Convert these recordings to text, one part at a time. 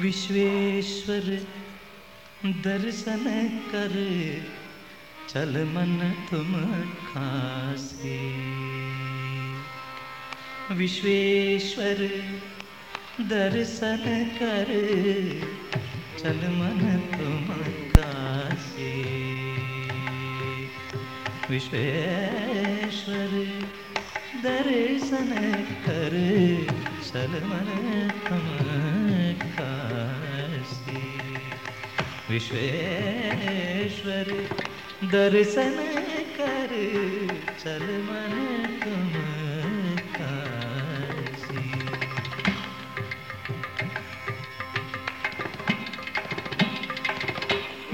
विश्वेश्वर, दर्शन कर, चल मन तुम खासे। विश्वेश्वर, दर्शन कर, चल मन तुम कासे विश्वेश्वर, दर्शन कर, चल मन तुम विश्वेश्वर, दर्शन कर, चल मन तुम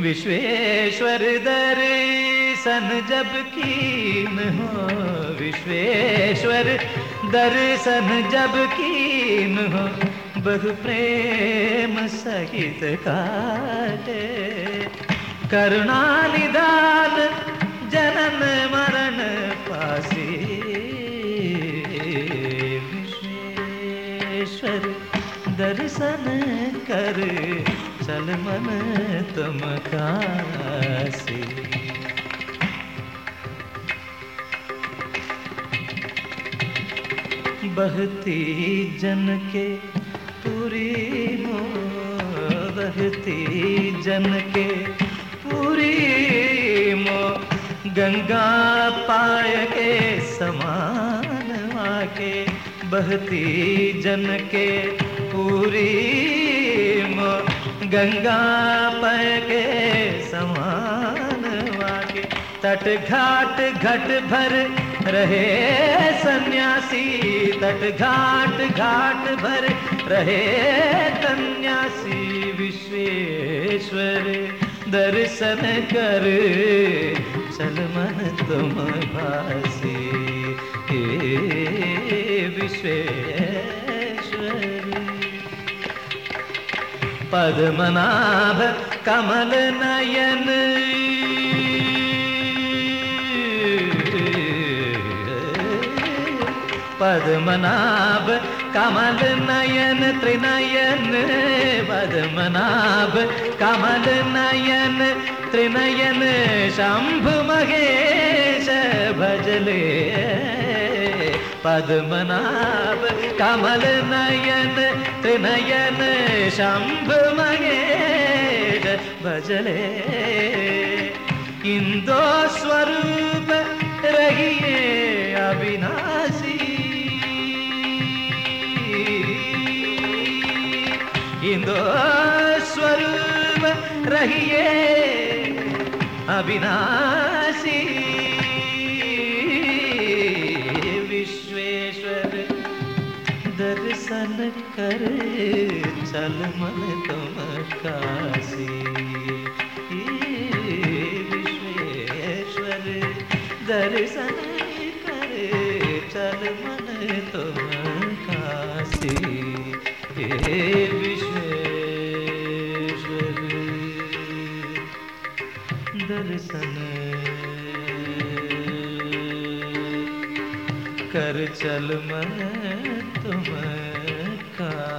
विश्वेश्वर दर्शन जब कीन हो, विश्वेश्वर दर्शन जब कीन हो। बहु प्रेम सहित काटे। करुणा निदान जनन मरण पासी। विश्वेश्वर, दर्शन कर चल मन तुम काशी बहती जन के पूरी हो बहती जन के। पूरी मो गंगा पाय के समान आके बहती जन के। पूरी मो गंगा पाय के समान आके। तट घाट घट भर रहे सन्यासी तट घाट घाट भर रहे सन्यासी विश्वेश्वर दर्शन कर। चल मन तुम भासी। हे विश्वेश्वर। पद्मनाभ कमल नयन പദ്മനാഭ കമല നയൻ ത്രിനയൻ പദ്മനാഭ കമല നയൻ ത്രിനയൻ ശംഭു മഹേശ ഭജലേ. പദ്മനാഭ കമല നയൻ ത്രിനയൻ ശംഭു മഹേശ ഭജലേ. ഇന്ദോ സ്വരൂപ इंदो स्वरूप रहिए अविनाशी। विश्वेश्वर, दर्शन कर चल मन तुम काशी। विश्वेश्वर, दर्शन कर चल मन तुम काशी। कर चल मन तुम का